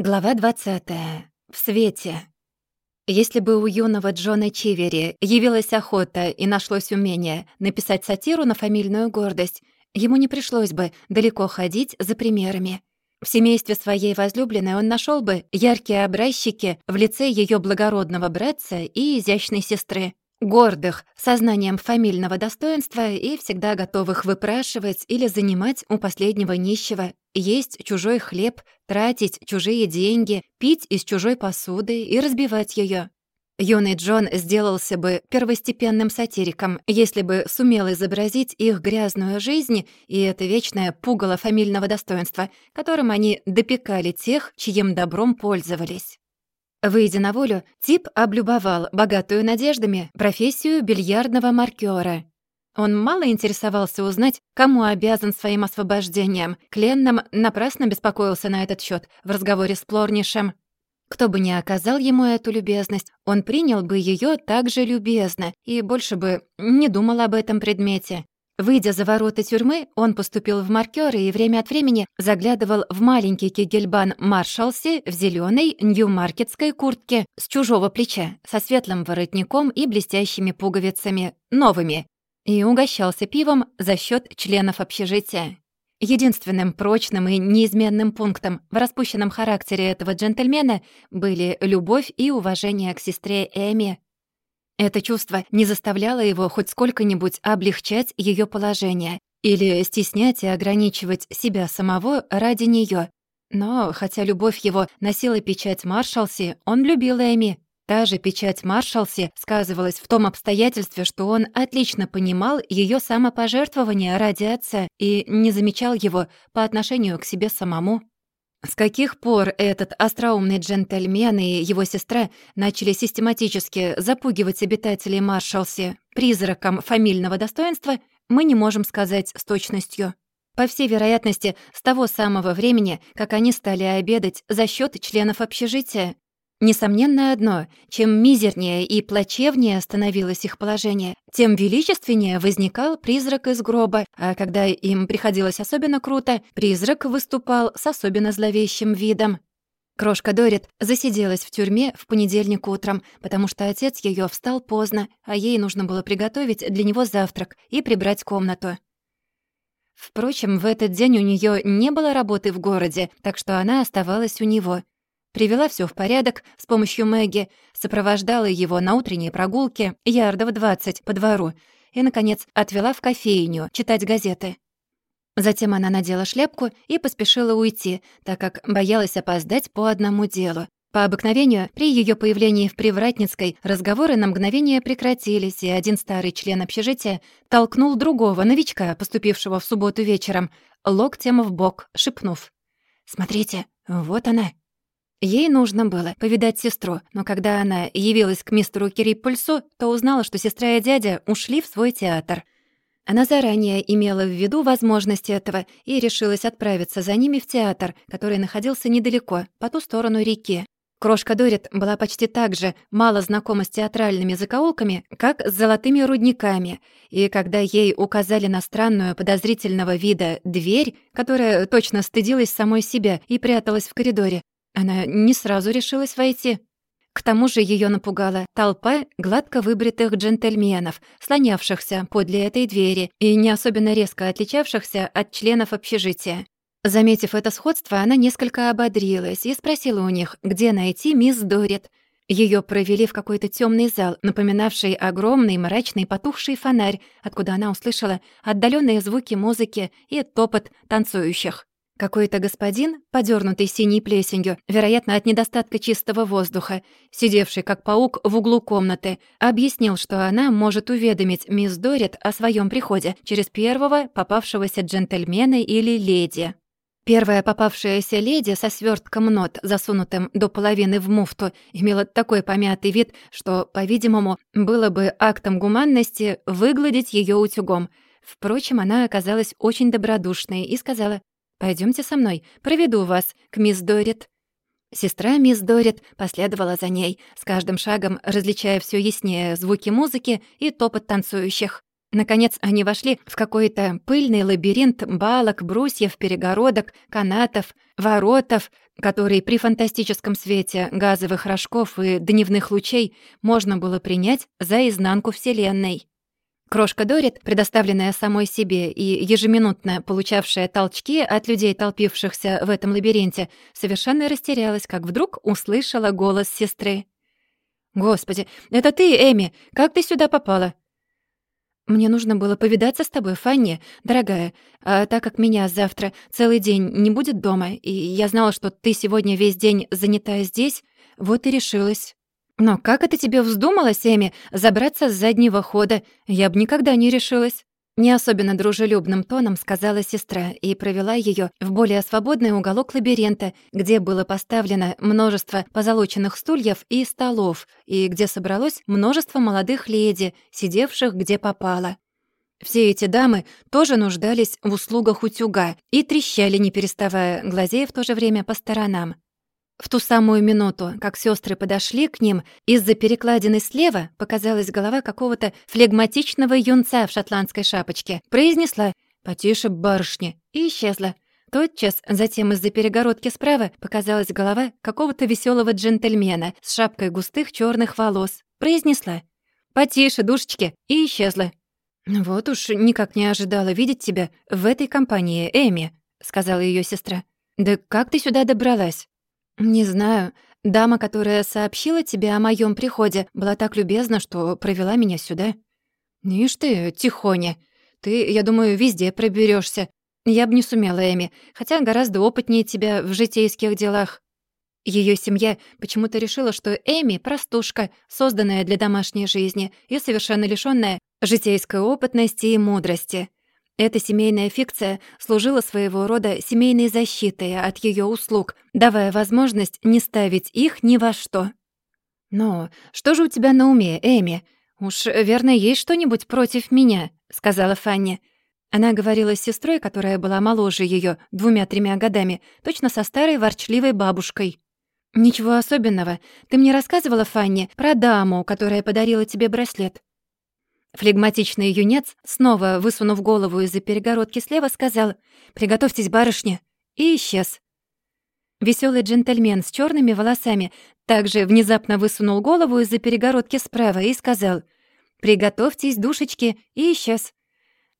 Глава 20. В свете. Если бы у юного Джона Чивери явилась охота и нашлось умение написать сатиру на фамильную гордость, ему не пришлось бы далеко ходить за примерами. В семействе своей возлюбленной он нашел бы яркие образчики в лице ее благородного братца и изящной сестры гордых, сознанием фамильного достоинства и всегда готовых выпрашивать или занимать у последнего нищего, есть чужой хлеб, тратить чужие деньги, пить из чужой посуды и разбивать ее. Юный Джон сделался бы первостепенным сатириком, если бы сумел изобразить их грязную жизнь и это вечное пугало фамильного достоинства, которым они допекали тех, чьим добром пользовались. Выйдя на волю, Тип облюбовал богатую надеждами профессию бильярдного маркёра. Он мало интересовался узнать, кому обязан своим освобождением. Кленном напрасно беспокоился на этот счет в разговоре с Плорнишем. Кто бы ни оказал ему эту любезность, он принял бы ее так же любезно и больше бы не думал об этом предмете. Выйдя за ворота тюрьмы, он поступил в маркёры и время от времени заглядывал в маленький кегельбан Маршалси в зелёной ньюмаркетской куртке с чужого плеча, со светлым воротником и блестящими пуговицами, новыми, и угощался пивом за счёт членов общежития. Единственным прочным и неизменным пунктом в распущенном характере этого джентльмена были любовь и уважение к сестре Эми, это чувство не заставляло его хоть сколько-нибудь облегчать ее положение или стеснять и ограничивать себя самого ради нее. Но, хотя любовь его носила печать Маршалси, он любил Эми. Та же печать Маршалси сказывалась в том обстоятельстве, что он отлично понимал ее самопожертвование ради отца и не замечал его по отношению к себе самому. С каких пор этот остроумный джентльмен и его сестра начали систематически запугивать обитателей Маршалси призраком фамильного достоинства, мы не можем сказать с точностью. По всей вероятности, с того самого времени, как они стали обедать за счет членов общежития, Несомненно одно, чем мизернее и плачевнее становилось их положение, тем величественнее возникал призрак из гроба, а когда им приходилось особенно круто, призрак выступал с особенно зловещим видом. Крошка Дорит засиделась в тюрьме в понедельник утром, потому что отец ее встал поздно, а ей нужно было приготовить для него завтрак и прибрать комнату. Впрочем, в этот день у нее не было работы в городе, так что она оставалась у него — Привела все в порядок с помощью Мэгги, сопровождала его на утренние прогулки, ярдов двадцать по двору, и, наконец, отвела в кофейню читать газеты. Затем она надела шляпку и поспешила уйти, так как боялась опоздать по одному делу. По обыкновению, при ее появлении в Привратницкой разговоры на мгновение прекратились, и один старый член общежития толкнул другого новичка, поступившего в субботу вечером, локтем в бок, шепнув. «Смотрите, вот она, Ей нужно было повидать сестру, но когда она явилась к мистеру Кириппульсу, то узнала, что сестра и дядя ушли в свой театр. Она заранее имела в виду возможность этого и решилась отправиться за ними в театр, который находился недалеко, по ту сторону реки. Крошка Дорит была почти так же мало знакома с театральными закоулками, как с золотыми рудниками, и когда ей указали на странную подозрительного вида дверь, которая точно стыдилась самой себя и пряталась в коридоре, она не сразу решилась войти. К тому же ее напугала толпа гладко выбритых джентльменов, слонявшихся подле этой двери и не особенно резко отличавшихся от членов общежития. Заметив это сходство, она несколько ободрилась и спросила у них, где найти мисс Дорит. Ее провели в какой-то темный зал, напоминавший огромный мрачный потухший фонарь, откуда она услышала отдаленные звуки музыки и топот танцующих. Какой-то господин, подернутый синей плесенью, вероятно, от недостатка чистого воздуха, сидевший как паук в углу комнаты, объяснил, что она может уведомить мисс Дорит о своем приходе через первого попавшегося джентльмена или леди. Первая попавшаяся леди со свертком нот, засунутым до половины в муфту, имела такой помятый вид, что, по-видимому, было бы актом гуманности выгладить ее утюгом. Впрочем, она оказалась очень добродушной и сказала Пойдемте со мной, проведу вас к мисс Дорит». Сестра мисс Дорит последовала за ней, с каждым шагом различая все яснее звуки музыки и топот танцующих. Наконец они вошли в какой-то пыльный лабиринт балок, брусьев, перегородок, канатов, воротов, который при фантастическом свете газовых рожков и дневных лучей можно было принять за изнанку Вселенной. Крошка Дорит, предоставленная самой себе и ежеминутно получавшая толчки от людей, толпившихся в этом лабиринте, совершенно растерялась, как вдруг услышала голос сестры. «Господи, это ты, Эми! Как ты сюда попала?» «Мне нужно было повидаться с тобой, Фанни, дорогая, а так как меня завтра целый день не будет дома, и я знала, что ты сегодня весь день занята здесь, вот и решилась». «Но как это тебе вздумалось, Эми, забраться с заднего хода? Я бы никогда не решилась». Не особенно дружелюбным тоном сказала сестра и провела ее в более свободный уголок лабиринта, где было поставлено множество позолоченных стульев и столов, и где собралось множество молодых леди, сидевших где попало. Все эти дамы тоже нуждались в услугах утюга и трещали, не переставая, глазея в то же время по сторонам. В ту самую минуту, как сестры подошли к ним, из-за перекладины слева показалась голова какого-то флегматичного юнца в шотландской шапочке. Произнесла «Потише, барышня!» и исчезла. Тотчас затем из-за перегородки справа показалась голова какого-то веселого джентльмена с шапкой густых черных волос. Произнесла «Потише, душечки!» и исчезла. «Вот уж никак не ожидала видеть тебя в этой компании, Эми», — сказала ее сестра. «Да как ты сюда добралась?» «Не знаю. Дама, которая сообщила тебе о моем приходе, была так любезна, что провела меня сюда». «Ишь ты, тихоня. Ты, я думаю, везде проберешься. Я бы не сумела, Эми, хотя гораздо опытнее тебя в житейских делах». Ее семья почему-то решила, что Эми — простушка, созданная для домашней жизни и совершенно лишённая житейской опытности и мудрости. Эта семейная фикция служила своего рода семейной защитой от ее услуг, давая возможность не ставить их ни во что. «Но что же у тебя на уме, Эми? Уж, верно, есть что-нибудь против меня?» — сказала Фанни. Она говорила с сестрой, которая была моложе ее двумя-тремя годами, точно со старой ворчливой бабушкой. «Ничего особенного. Ты мне рассказывала, Фанни, про даму, которая подарила тебе браслет. Флегматичный юнец, снова высунув голову из-за перегородки слева, сказал «Приготовьтесь, барышня!» и исчез. Веселый джентльмен с черными волосами также внезапно высунул голову из-за перегородки справа и сказал «Приготовьтесь, душечки!» и исчез.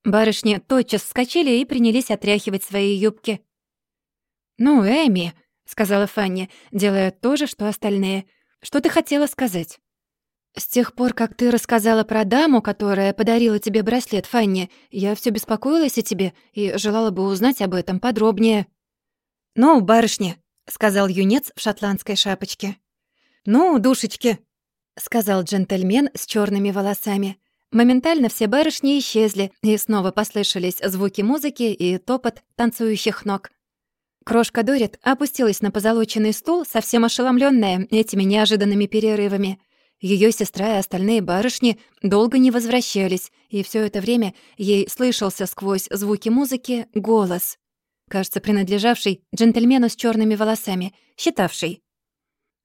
Барышни тотчас вскочили и принялись отряхивать свои юбки. «Ну, Эми», — сказала Фанни, делая то же, что остальные, — «что ты хотела сказать?» «С тех пор, как ты рассказала про даму, которая подарила тебе браслет, Фанни, я все беспокоилась о тебе и желала бы узнать об этом подробнее». «Ну, барышня», — сказал юнец в шотландской шапочке. «Ну, душечки», — сказал джентльмен с черными волосами. Моментально все барышни исчезли, и снова послышались звуки музыки и топот танцующих ног. Крошка Дорит опустилась на позолоченный стул, совсем ошеломленная этими неожиданными перерывами. Ее сестра и остальные барышни долго не возвращались, и все это время ей слышался сквозь звуки музыки голос, кажется, принадлежавший джентльмену с черными волосами, считавший.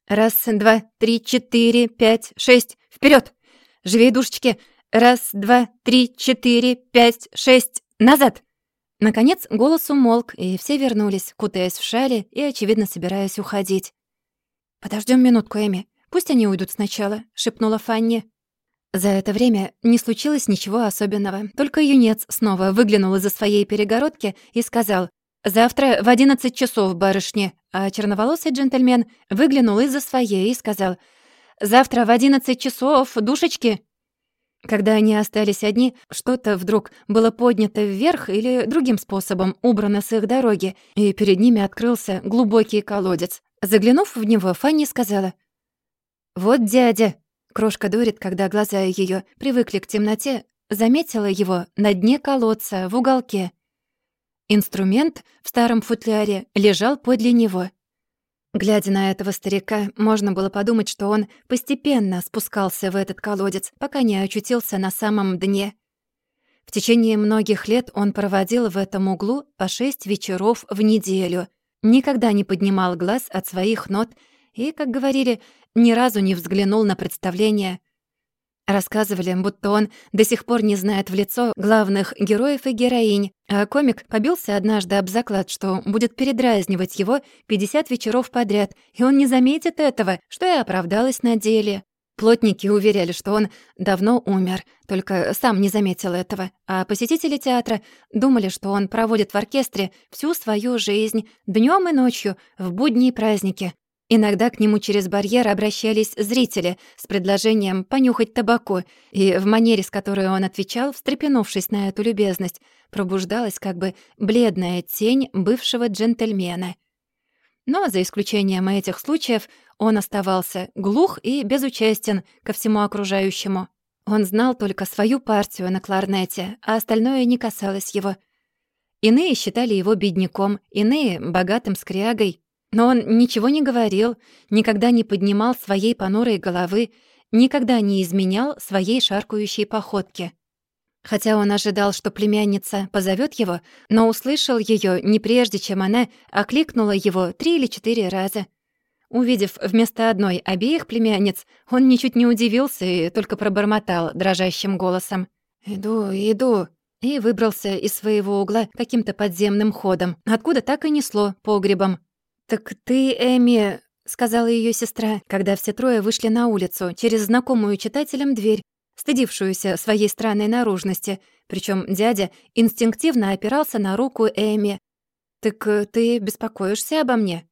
«Раз, два, три, четыре, пять, шесть, вперед! Живей, душечки! Раз, два, три, четыре, пять, шесть, назад!» Наконец голос умолк, и все вернулись, кутаясь в шали и, очевидно, собираясь уходить. Подождем минутку, Эми», «Пусть они уйдут сначала», — шепнула Фанни. За это время не случилось ничего особенного. Только юнец снова выглянул из-за своей перегородки и сказал «Завтра в одиннадцать часов, барышни». А черноволосый джентльмен выглянул из-за своей и сказал «Завтра в одиннадцать часов, душечки». Когда они остались одни, что-то вдруг было поднято вверх или другим способом убрано с их дороги, и перед ними открылся глубокий колодец. Заглянув в него, Фанни сказала «Вот дядя!» Крошка Дорит, когда глаза ее привыкли к темноте, заметила его на дне колодца, в уголке. Инструмент в старом футляре лежал подле него. Глядя на этого старика, можно было подумать, что он постепенно спускался в этот колодец, пока не очутился на самом дне. В течение многих лет он проводил в этом углу по шесть вечеров в неделю, никогда не поднимал глаз от своих нот и, как говорили, ни разу не взглянул на представление. Рассказывали, будто он до сих пор не знает в лицо главных героев и героинь, а комик побился однажды об заклад, что будет передразнивать его 50 вечеров подряд, и он не заметит этого, что и оправдалось на деле. Плотники уверяли, что он давно умер, только сам не заметил этого, а посетители театра думали, что он проводит в оркестре всю свою жизнь, днем и ночью, в будние праздники, Иногда к нему через барьер обращались зрители с предложением понюхать табаку, и в манере, с которой он отвечал, встрепенувшись на эту любезность, пробуждалась как бы бледная тень бывшего джентльмена. Но за исключением этих случаев он оставался глух и безучастен ко всему окружающему. Он знал только свою партию на кларнете, а остальное не касалось его. Иные считали его бедняком, иные — богатым скрягой, но он ничего не говорил, никогда не поднимал своей понурой головы, никогда не изменял своей шаркающей походке. Хотя он ожидал, что племянница позовет его, но услышал ее не прежде, чем она окликнула его три или четыре раза. Увидев вместо одной обеих племянниц, он ничуть не удивился и только пробормотал дрожащим голосом. «Иду, иду», и выбрался из своего угла каким-то подземным ходом, откуда так и несло погребом. «Так ты, Эми...» — сказала ее сестра, когда все трое вышли на улицу через знакомую читателям дверь, стыдившуюся своей странной наружности, причем дядя инстинктивно опирался на руку Эми. «Так э, ты беспокоишься обо мне?»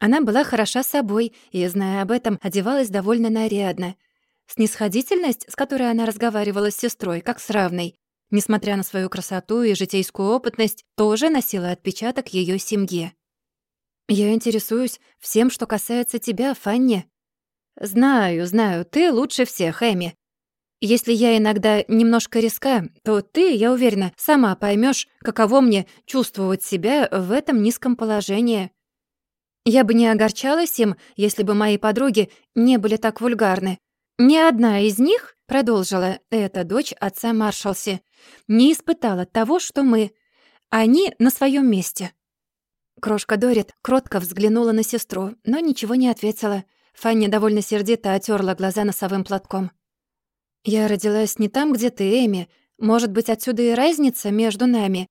Она была хороша собой и, зная об этом, одевалась довольно нарядно. Снисходительность, с которой она разговаривала с сестрой, как с равной, несмотря на свою красоту и житейскую опытность, тоже носила отпечаток ее семьи. «Я интересуюсь всем, что касается тебя, Фанни». «Знаю, знаю, ты лучше всех, Эми. Если я иногда немножко риска, то ты, я уверена, сама поймешь, каково мне чувствовать себя в этом низком положении. Я бы не огорчалась им, если бы мои подруги не были так вульгарны. Ни одна из них, — продолжила эта дочь отца Маршалси, — не испытала того, что мы. Они на своем месте. Крошка Дорит кротко взглянула на сестру, но ничего не ответила. Фанни довольно сердито отерла глаза носовым платком. «Я родилась не там, где ты, Эми. Может быть, отсюда и разница между нами.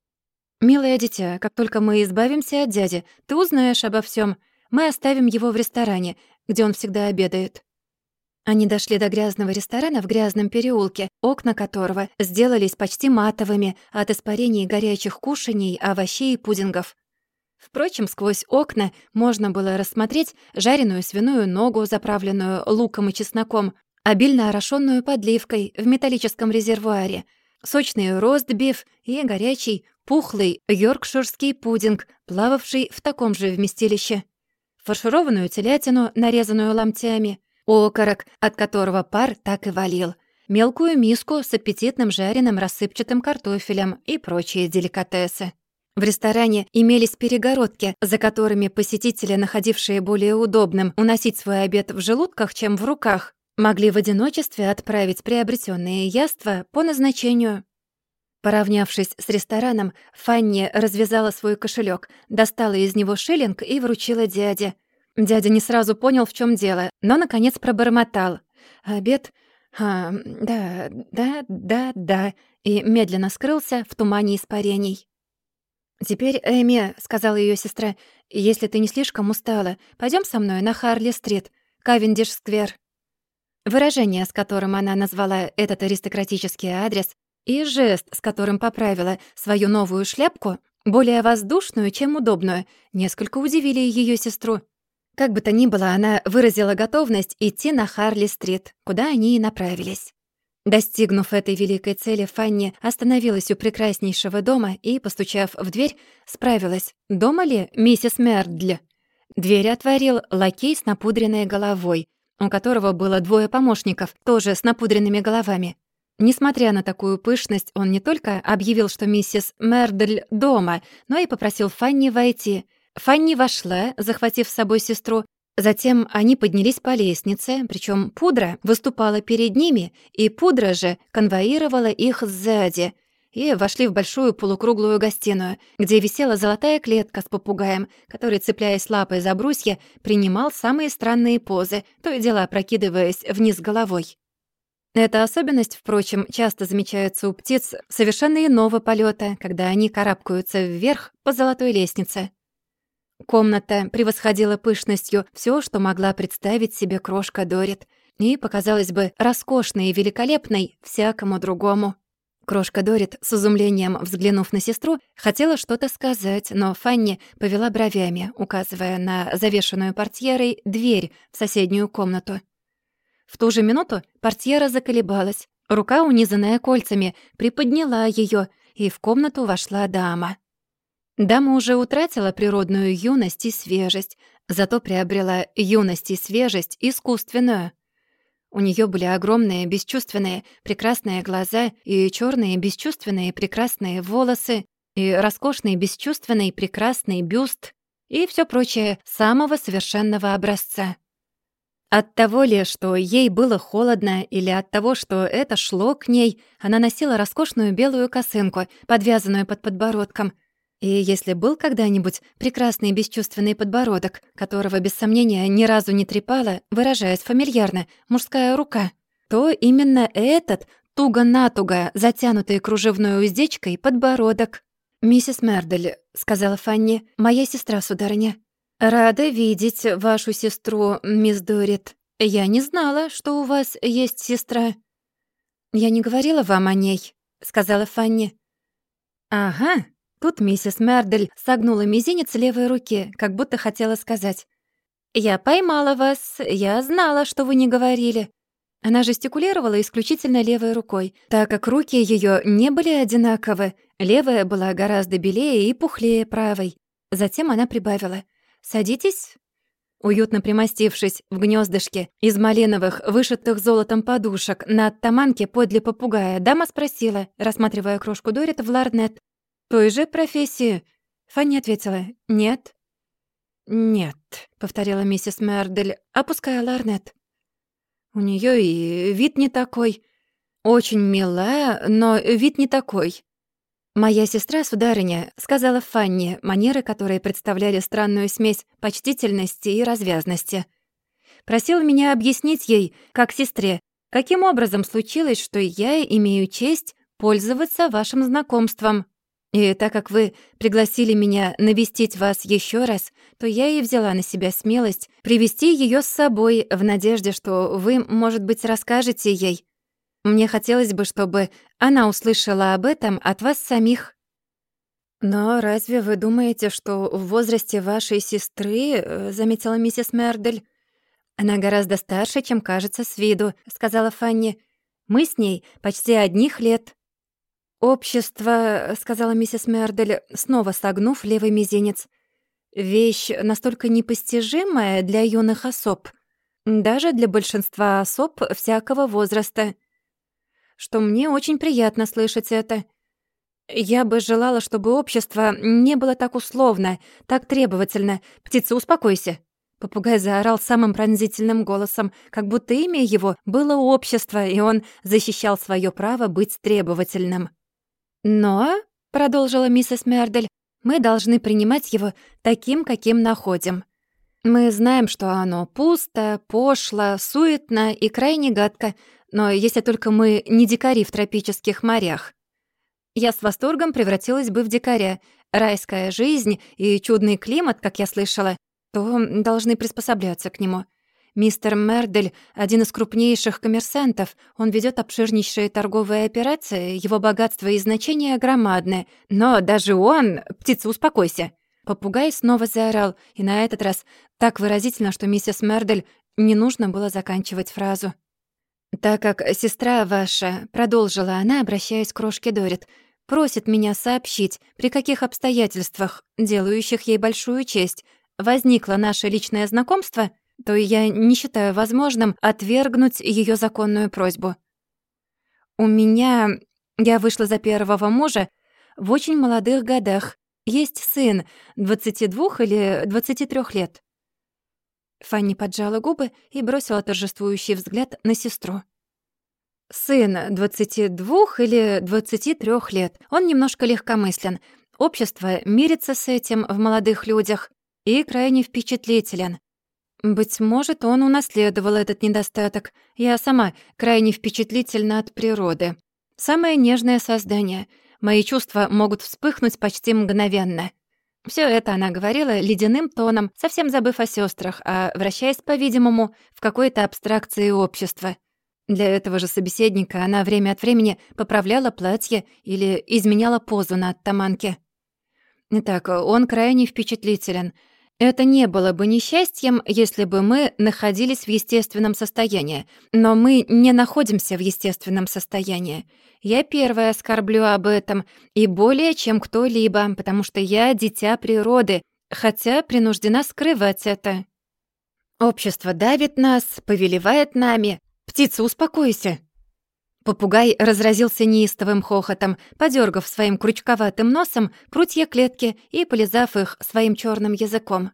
Милое дитя, как только мы избавимся от дяди, ты узнаешь обо всем. Мы оставим его в ресторане, где он всегда обедает». Они дошли до грязного ресторана в грязном переулке, окна которого сделались почти матовыми от испарений горячих кушаний, овощей и пудингов. Впрочем, сквозь окна можно было рассмотреть жареную свиную ногу, заправленную луком и чесноком, обильно орошенную подливкой в металлическом резервуаре, сочный ростбиф и горячий, пухлый йоркширский пудинг, плававший в таком же вместилище, фаршированную телятину, нарезанную ломтями, окорок, от которого пар так и валил, мелкую миску с аппетитным жареным рассыпчатым картофелем и прочие деликатесы. В ресторане имелись перегородки, за которыми посетители, находившие более удобным уносить свой обед в желудках, чем в руках, могли в одиночестве отправить приобретенные яства по назначению. Поравнявшись с рестораном, Фанни развязала свой кошелек, достала из него шиллинг и вручила дяде. Дядя не сразу понял, в чем дело, но, наконец, пробормотал. «Обед? А, да, да, да, да», и медленно скрылся в тумане испарений. «Теперь, Эми», — сказала ее сестра, — «если ты не слишком устала, пойдем со мной на Харли-стрит, Кавендиш-сквер». Выражение, с которым она назвала этот аристократический адрес, и жест, с которым поправила свою новую шляпку, более воздушную, чем удобную, несколько удивили ее сестру. Как бы то ни было, она выразила готовность идти на Харли-стрит, куда они и направились. Достигнув этой великой цели, Фанни остановилась у прекраснейшего дома и, постучав в дверь, справилась, дома ли миссис Мердль. Дверь отворил лакей с напудренной головой, у которого было двое помощников, тоже с напудренными головами. Несмотря на такую пышность, он не только объявил, что миссис Мердль дома, но и попросил Фанни войти. Фанни вошла, захватив с собой сестру, Затем они поднялись по лестнице, причем пудра выступала перед ними, и пудра же конвоировала их сзади, и вошли в большую полукруглую гостиную, где висела золотая клетка с попугаем, который, цепляясь лапой за брусья, принимал самые странные позы, то и дело опрокидываясь вниз головой. Эта особенность, впрочем, часто замечается у птиц совершенно иного полета, когда они карабкаются вверх по золотой лестнице. Комната превосходила пышностью все, что могла представить себе крошка Дорит, и показалась бы роскошной и великолепной всякому другому. Крошка Дорит, с изумлением взглянув на сестру, хотела что-то сказать, но Фанни повела бровями, указывая на завешенную портьерой дверь в соседнюю комнату. В ту же минуту портьера заколебалась. Рука, унизанная кольцами, приподняла ее, и в комнату вошла дама. Дама уже утратила природную юность и свежесть, зато приобрела юность и свежесть искусственную. У нее были огромные, бесчувственные, прекрасные глаза и черные, бесчувственные, прекрасные волосы, и роскошный, бесчувственный, прекрасный бюст, и все прочее самого совершенного образца. От того ли, что ей было холодно, или от того, что это шло к ней, она носила роскошную белую косынку, подвязанную под подбородком. И если был когда-нибудь прекрасный бесчувственный подбородок, которого, без сомнения, ни разу не трепала, выражаясь фамильярно, мужская рука, то именно этот туго-натуго затянутый кружевной уздечкой подбородок. «Миссис Мердель», — сказала Фанни, — «моя сестра, сударыня». «Рада видеть вашу сестру, мисс Дорит. Я не знала, что у вас есть сестра». «Я не говорила вам о ней», — сказала Фанни. «Ага». Тут миссис Мердель согнула мизинец левой руки, как будто хотела сказать. «Я поймала вас. Я знала, что вы не говорили». Она жестикулировала исключительно левой рукой, так как руки ее не были одинаковы. Левая была гораздо белее и пухлее правой. Затем она прибавила — «Садитесь». Уютно примостившись в гнездышке из малиновых, вышитых золотом подушек на оттаманке подле попугая, дама спросила, рассматривая крошку Дорит в ларнет. «Той же профессии?» Фанни ответила «Нет». «Нет», — повторила миссис Мердель, опуская ларнет. «У нее и вид не такой. Очень милая, но вид не такой. «Моя сестра, сударыня», — сказала Фанни, манеры которые представляли странную смесь почтительности и развязности. Просила меня объяснить ей, как сестре, каким образом случилось, что я имею честь пользоваться вашим знакомством. И так как вы пригласили меня навестить вас еще раз, то я и взяла на себя смелость привести ее с собой в надежде, что вы, может быть, расскажете ей, мне хотелось бы, чтобы она услышала об этом от вас самих. «Но разве вы думаете, что в возрасте вашей сестры, э, — заметила миссис Мердель, — она гораздо старше, чем кажется с виду, — сказала Фанни. Мы с ней почти одних лет». «Общество, — сказала миссис Мердель, снова согнув левый мизинец, — вещь настолько непостижимая для юных особ, даже для большинства особ всякого возраста» что мне очень приятно слышать это. Я бы желала, чтобы общество не было так условно, так требовательно. Птица, успокойся. Попугай заорал самым пронзительным голосом, как будто имя его было общество, и он защищал свое право быть требовательным. «Но», — продолжила миссис Мердель, «мы должны принимать его таким, каким находим. Мы знаем, что оно пусто, пошло, суетно и крайне гадко, но если только мы не дикари в тропических морях. Я с восторгом превратилась бы в дикаря. Райская жизнь и чудный климат, как я слышала, то должны приспосабливаться к нему. Мистер Мердель — один из крупнейших коммерсантов. Он ведет обширнейшие торговые операции, его богатство и значение громадны. Но даже он... Птица, успокойся. Попугай снова заорал, и на этот раз так выразительно, что миссис Мердель не нужно было заканчивать фразу. «Так как сестра ваша, — продолжила она, обращаясь к крошке Дорит, — просит меня сообщить, при каких обстоятельствах, делающих ей большую честь, возникло наше личное знакомство, то я не считаю возможным отвергнуть ее законную просьбу. У меня... Я вышла за первого мужа в очень молодых годах. Есть сын, 22 или 23 лет. Фанни поджала губы и бросила торжествующий взгляд на сестру. «Сын двадцати двух или двадцати трех лет. Он немножко легкомыслен. Общество мирится с этим в молодых людях и крайне впечатлителен. Быть может, он унаследовал этот недостаток. Я сама крайне впечатлительна от природы. Самое нежное создание. Мои чувства могут вспыхнуть почти мгновенно. Все это она говорила ледяным тоном, совсем забыв о сестрах, а вращаясь, по-видимому, в какой-то абстракции общества. Для этого же собеседника она время от времени поправляла платье или изменяла позу на оттаманке. Итак, он крайне впечатлителен. Это не было бы несчастьем, если бы мы находились в естественном состоянии. Но мы не находимся в естественном состоянии. Я первая скорблю об этом, и более чем кто-либо, потому что я дитя природы, хотя принуждена скрывать это. Общество давит нас, повелевает нами. Птица, успокойся. Попугай разразился неистовым хохотом, подергав своим крючковатым носом прутья клетки и полизав их своим черным языком.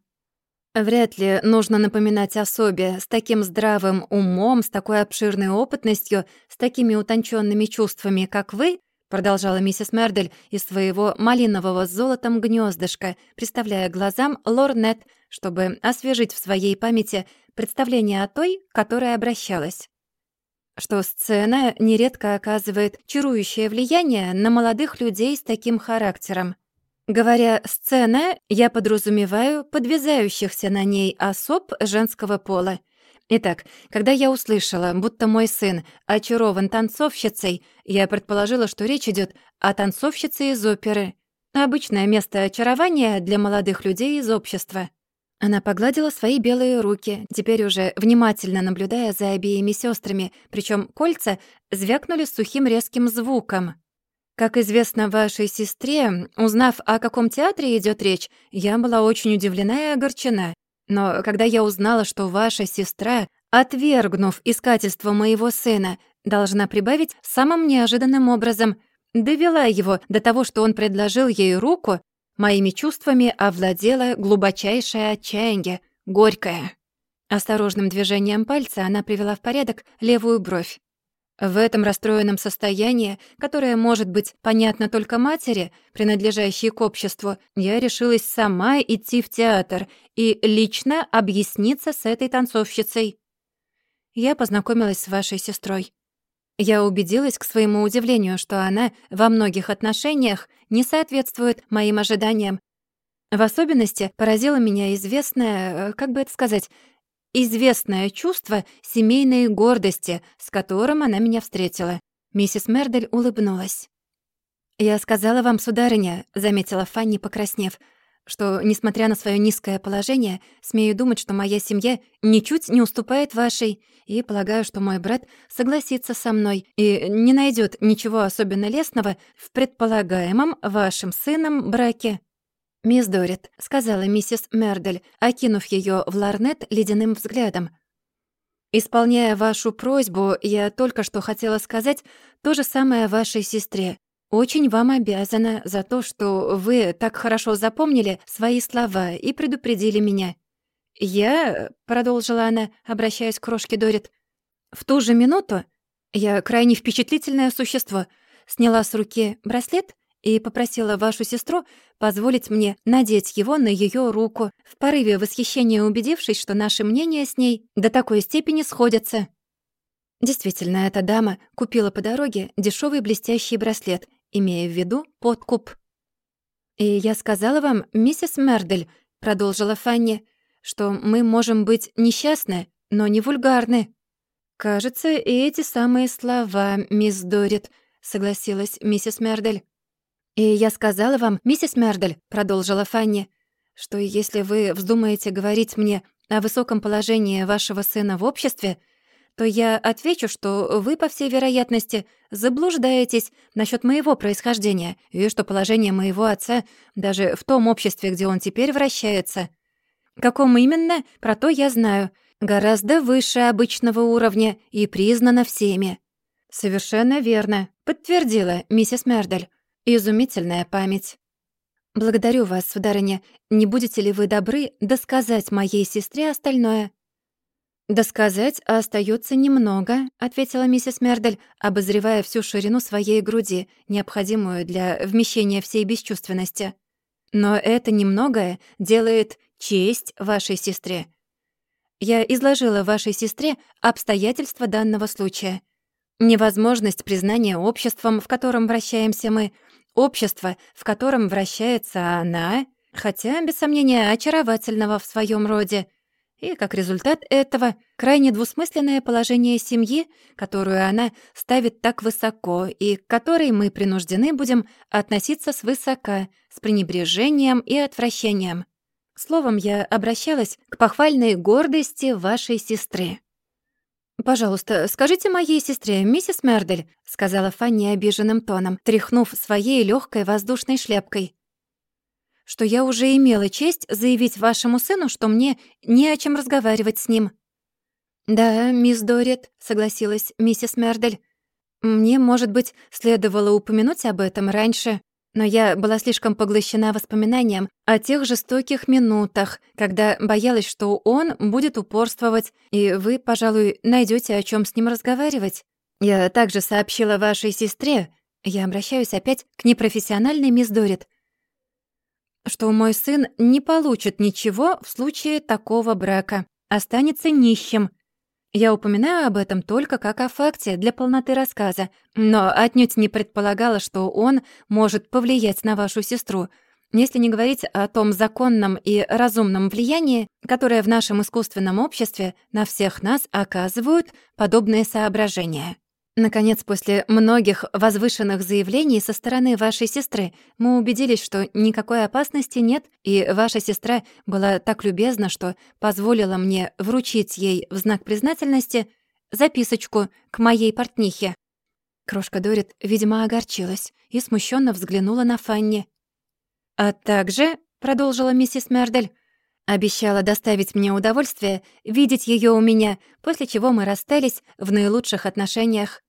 Вряд ли нужно напоминать особе с таким здравым умом, с такой обширной опытностью, с такими утонченными чувствами, как вы, продолжала миссис Мердель из своего малинового с золотом гнездышка, представляя глазам лорнет, чтобы освежить в своей памяти представление о той, которая обращалась. Что сцена нередко оказывает чарующее влияние на молодых людей с таким характером. Говоря «сцена», я подразумеваю подвязающихся на ней особ женского пола. Итак, когда я услышала, будто мой сын очарован танцовщицей, я предположила, что речь идет о танцовщице из оперы. Обычное место очарования для молодых людей из общества. Она погладила свои белые руки, теперь уже внимательно наблюдая за обеими сестрами, причем кольца звякнули сухим резким звуком. Как известно вашей сестре, узнав, о каком театре идет речь, я была очень удивлена и огорчена. Но когда я узнала, что ваша сестра, отвергнув искательство моего сына, должна прибавить самым неожиданным образом, довела его до того, что он предложил ей руку, моими чувствами овладело глубочайшее отчаяние, горькое. Осторожным движением пальца она привела в порядок левую бровь. В этом расстроенном состоянии, которое может быть понятно только матери, принадлежащей к обществу, я решилась сама идти в театр и лично объясниться с этой танцовщицей. Я познакомилась с вашей сестрой. Я убедилась к своему удивлению, что она во многих отношениях не соответствует моим ожиданиям. В особенности поразило меня известное, э, как бы это сказать, известное чувство семейной гордости, с которым она меня встретила. Миссис Мердель улыбнулась. «Я сказала вам, сударыня», — заметила Фанни, покраснев, «что, несмотря на свое низкое положение, смею думать, что моя семья ничуть не уступает вашей, и полагаю, что мой брат согласится со мной и не найдет ничего особенно лестного в предполагаемом вашим сыном браке». «Мисс Дорит», — сказала миссис Мердель, окинув ее в ларнет ледяным взглядом. «Исполняя вашу просьбу, я только что хотела сказать то же самое вашей сестре. Очень вам обязана за то, что вы так хорошо запомнили свои слова и предупредили меня. Я, — продолжила она, обращаясь к крошке Дорит, — в ту же минуту я крайне впечатлительное существо, сняла с руки браслет и попросила вашу сестру позволить мне надеть его на ее руку, в порыве восхищения убедившись, что наши мнения с ней до такой степени сходятся. Действительно, эта дама купила по дороге дешевый блестящий браслет, имея в виду подкуп. «И я сказала вам, миссис Мердель», — продолжила Фанни, «что мы можем быть несчастны, но не вульгарны». «Кажется, и эти самые слова, мисс Дорит», — согласилась миссис Мердель. «И я сказала вам, миссис Мердель», — продолжила Фанни, «что если вы вздумаете говорить мне о высоком положении вашего сына в обществе, то я отвечу, что вы, по всей вероятности, заблуждаетесь насчет моего происхождения и что положение моего отца даже в том обществе, где он теперь вращается. Каком именно, про то я знаю, гораздо выше обычного уровня и признано всеми». «Совершенно верно», — подтвердила миссис Мердель. Изумительная память. Благодарю вас, сударыня. Не будете ли вы добры досказать моей сестре остальное? «Досказать остается немного», — ответила миссис Мердель, обозревая всю ширину своей груди, необходимую для вмещения всей бесчувственности. «Но это немногое делает честь вашей сестре. Я изложила вашей сестре обстоятельства данного случая. Невозможность признания обществом, в котором вращаемся мы, общество, в котором вращается она, хотя, без сомнения, очаровательного в своем роде, и, как результат этого, крайне двусмысленное положение семьи, которую она ставит так высоко и к которой мы принуждены будем относиться свысока, с пренебрежением и отвращением. Словом, я обращалась к похвальной гордости вашей сестры. «Пожалуйста, скажите моей сестре, миссис Мердель», — сказала Фанни обиженным тоном, тряхнув своей легкой воздушной шляпкой, «что я уже имела честь заявить вашему сыну, что мне не о чем разговаривать с ним». «Да, мисс Дорит», — согласилась миссис Мердель. «Мне, может быть, следовало упомянуть об этом раньше». Но я была слишком поглощена воспоминанием о тех жестоких минутах, когда боялась, что он будет упорствовать, и вы, пожалуй, найдете о чем с ним разговаривать. Я также сообщила вашей сестре, я обращаюсь опять к непрофессиональной мисс Дорит, что мой сын не получит ничего в случае такого брака, останется нищим, я упоминаю об этом только как о факте для полноты рассказа, но отнюдь не предполагала, что он может повлиять на вашу сестру, если не говорить о том законном и разумном влиянии, которое в нашем искусственном обществе на всех нас оказывают подобные соображения. Наконец, после многих возвышенных заявлений со стороны вашей сестры, мы убедились, что никакой опасности нет, и ваша сестра была так любезна, что позволила мне вручить ей в знак признательности записочку к моей портнихе. Крошка Дорит, видимо, огорчилась и смущенно взглянула на Фанни. «А также», — продолжила миссис Мердель, обещала доставить мне удовольствие видеть ее у меня, после чего мы расстались в наилучших отношениях.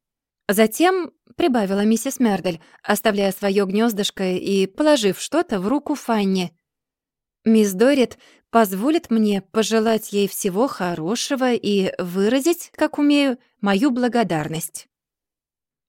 Затем прибавила миссис Мердель, оставляя своё гнездышко и положив что-то в руку Фанни. «Мисс Дорит позволит мне пожелать ей всего хорошего и выразить, как умею, мою благодарность».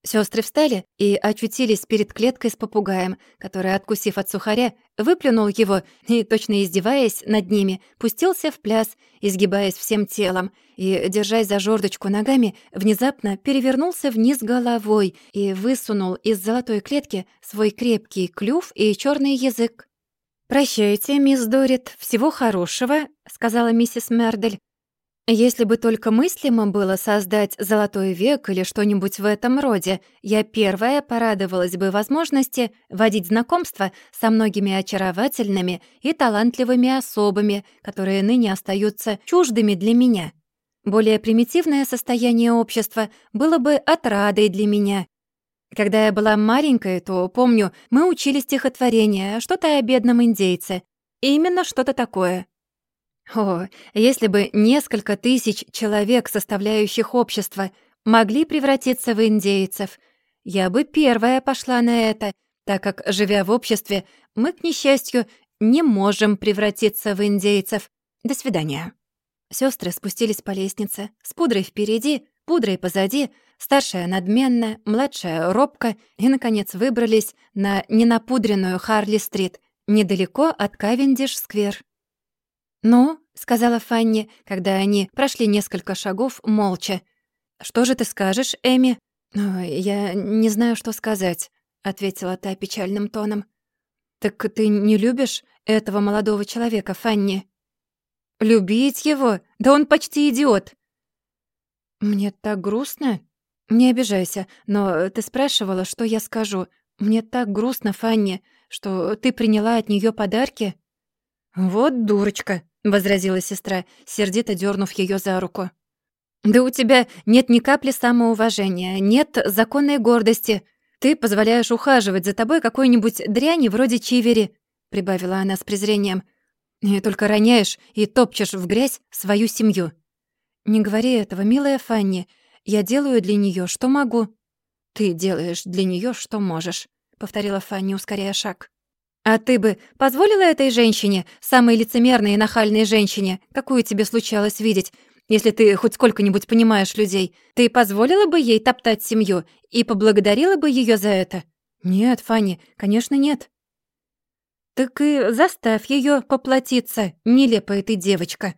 Сестры встали и очутились перед клеткой с попугаем, который, откусив от сухаря, выплюнул его и, точно издеваясь над ними, пустился в пляс, изгибаясь всем телом, и, держась за жердочку ногами, внезапно перевернулся вниз головой и высунул из золотой клетки свой крепкий клюв и черный язык. «Прощайте, мисс Дорит, всего хорошего», — сказала миссис Мердель, если бы только мыслимо было создать «Золотой век» или что-нибудь в этом роде, я первая порадовалась бы возможности водить знакомства со многими очаровательными и талантливыми особами, которые ныне остаются чуждыми для меня. Более примитивное состояние общества было бы отрадой для меня. Когда я была маленькой, то, помню, мы учили стихотворение, что-то о бедном индейце. Именно что-то такое. О, если бы несколько тысяч человек, составляющих общество, могли превратиться в индейцев, я бы первая пошла на это, так как, живя в обществе, мы, к несчастью, не можем превратиться в индейцев. До свидания. Сестры спустились по лестнице, с пудрой впереди, пудрой позади, старшая надменно, младшая робко, и, наконец, выбрались на ненапудренную Харли-стрит, недалеко от Кавендиш-сквер. «Ну?» — сказала Фанни, когда они прошли несколько шагов молча. «Что же ты скажешь, Эми?» «Я не знаю, что сказать», — ответила та печальным тоном. «Так ты не любишь этого молодого человека, Фанни?» «Любить его? Да он почти идиот!» «Мне так грустно?» «Не обижайся, но ты спрашивала, что я скажу. Мне так грустно, Фанни, что ты приняла от нее подарки». «Вот дурочка», возразила сестра, сердито дернув ее за руку. «Да у тебя нет ни капли самоуважения, нет законной гордости. Ты позволяешь ухаживать за тобой какой-нибудь дряни вроде чивери», — прибавила она с презрением. «И только роняешь и топчешь в грязь свою семью». «Не говори этого, милая Фанни. Я делаю для нее, что могу». «Ты делаешь для нее, что можешь», — повторила Фанни, ускоряя шаг. «А ты бы позволила этой женщине, самой лицемерной и нахальной женщине, какую тебе случалось видеть, если ты хоть сколько-нибудь понимаешь людей, ты позволила бы ей топтать семью и поблагодарила бы ее за это?» «Нет, Фанни, конечно, нет». «Так и заставь ее поплатиться, нелепая ты девочка».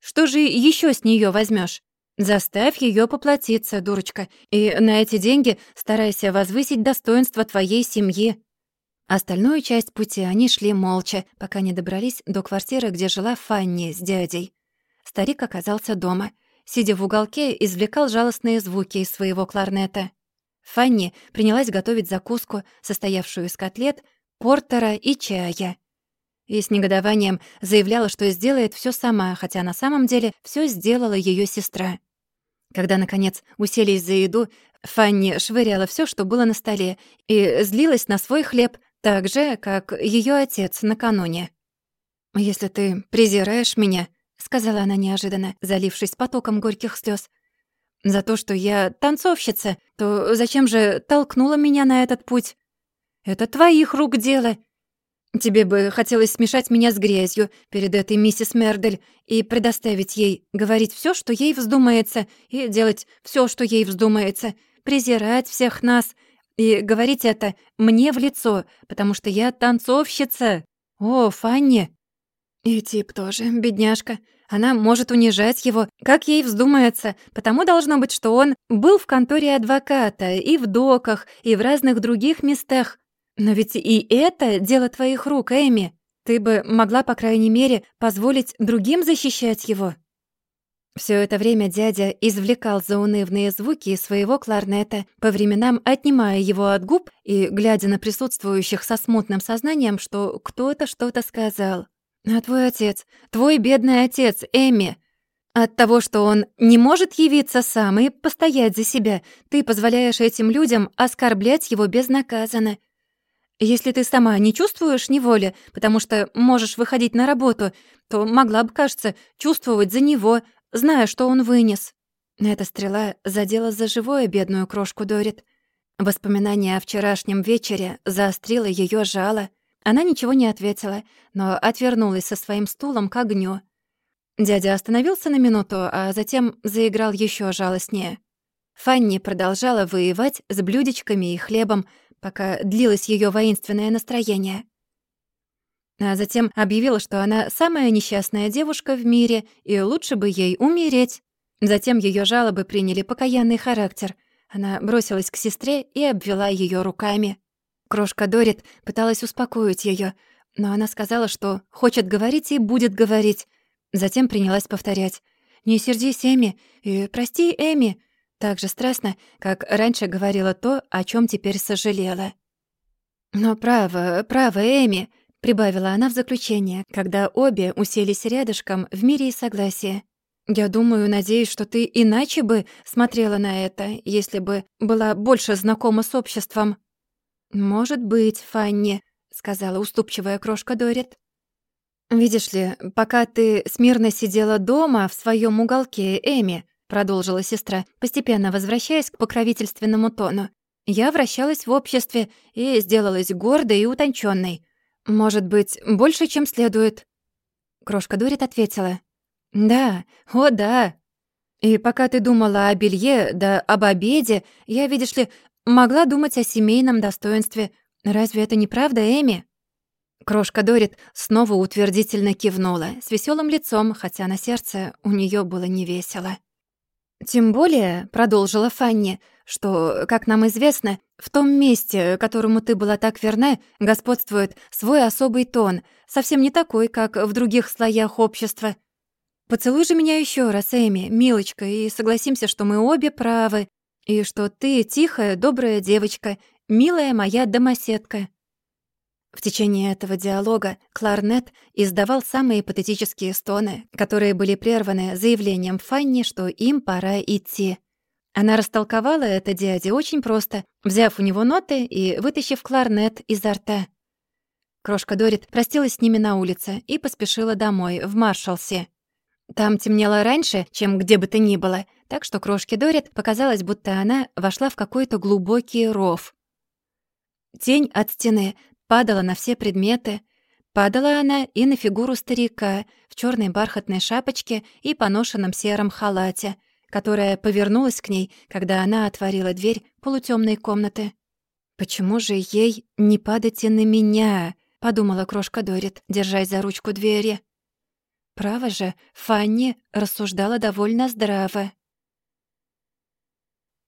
Что же еще с нее возьмешь? Заставь ее поплатиться, дурочка, и на эти деньги старайся возвысить достоинство твоей семьи. Остальную часть пути они шли молча, пока не добрались до квартиры, где жила Фанни с дядей. Старик оказался дома. Сидя в уголке, извлекал жалостные звуки из своего кларнета. Фанни принялась готовить закуску, состоявшую из котлет, портера и чая. И с негодованием заявляла, что сделает все сама, хотя на самом деле все сделала ее сестра. Когда, наконец, уселись за еду, Фанни швыряла все, что было на столе, и злилась на свой хлеб, так же, как ее отец накануне. «Если ты презираешь меня», — сказала она неожиданно, залившись потоком горьких слез. «За то, что я танцовщица, то зачем же толкнула меня на этот путь? Это твоих рук дело. Тебе бы хотелось смешать меня с грязью перед этой миссис Мердель и предоставить ей говорить все, что ей вздумается, и делать все, что ей вздумается, презирать всех нас и говорить это мне в лицо, потому что я танцовщица. О, Фанни!» И тип тоже, бедняжка. Она может унижать его, как ей вздумается, потому должно быть, что он был в конторе адвоката и в доках, и в разных других местах. Но ведь и это дело твоих рук, Эми. Ты бы могла, по крайней мере, позволить другим защищать его. Все это время дядя извлекал заунывные звуки своего кларнета, по временам отнимая его от губ и глядя на присутствующих со смутным сознанием, что кто-то что-то сказал. А твой отец, твой бедный отец, Эми, от того, что он не может явиться сам и постоять за себя, ты позволяешь этим людям оскорблять его безнаказанно. Если ты сама не чувствуешь неволи, потому что можешь выходить на работу, то могла бы, кажется, чувствовать за него, зная, что он вынес. Эта стрела задела за живое бедную крошку Дорит. Воспоминание о вчерашнем вечере заострило ее жало — она ничего не ответила, но отвернулась со своим стулом к огню. Дядя остановился на минуту, а затем заиграл еще жалостнее. Фанни продолжала воевать с блюдечками и хлебом, пока длилось ее воинственное настроение. А затем объявила, что она самая несчастная девушка в мире, и лучше бы ей умереть. Затем ее жалобы приняли покаянный характер. Она бросилась к сестре и обвела ее руками. Крошка Дорит пыталась успокоить ее, но она сказала, что хочет говорить и будет говорить. Затем принялась повторять. «Не сердись, Эми, и прости, Эми», так же страстно, как раньше говорила то, о чем теперь сожалела. «Но право, право, Эми», — прибавила она в заключение, когда обе уселись рядышком в мире и согласии. «Я думаю, надеюсь, что ты иначе бы смотрела на это, если бы была больше знакома с обществом». «Может быть, Фанни», — сказала уступчивая крошка Дорит. «Видишь ли, пока ты смирно сидела дома в своем уголке, Эми», — продолжила сестра, постепенно возвращаясь к покровительственному тону, «я вращалась в обществе и сделалась гордой и утонченной. Может быть, больше, чем следует». Крошка Дорит ответила. «Да, о да. И пока ты думала о белье да об обеде, я, видишь ли, Могла думать о семейном достоинстве. Разве это не правда, Эми? Крошка Дорит снова утвердительно кивнула, с веселым лицом, хотя на сердце у нее было невесело. «Тем более», — продолжила Фанни, «что, как нам известно, в том месте, которому ты была так верна, господствует свой особый тон, совсем не такой, как в других слоях общества. Поцелуй же меня еще раз, Эми, милочка, и согласимся, что мы обе правы, и что ты тихая, добрая девочка, милая моя домоседка». В течение этого диалога Кларнет издавал самые патетические стоны, которые были прерваны заявлением Фанни, что им пора идти. Она растолковала это дяде очень просто, взяв у него ноты и вытащив кларнет изо рта. Крошка Дорит простилась с ними на улице и поспешила домой, в Маршалсе. Там темнело раньше, чем где бы то ни было — так что крошке Дорит показалось, будто она вошла в какой-то глубокий ров. Тень от стены падала на все предметы. Падала она и на фигуру старика в черной бархатной шапочке и поношенном сером халате, которая повернулась к ней, когда она отворила дверь полутемной комнаты. «Почему же ей не падать и на меня?» — подумала крошка Дорит, держась за ручку двери. Право же, Фанни рассуждала довольно здраво.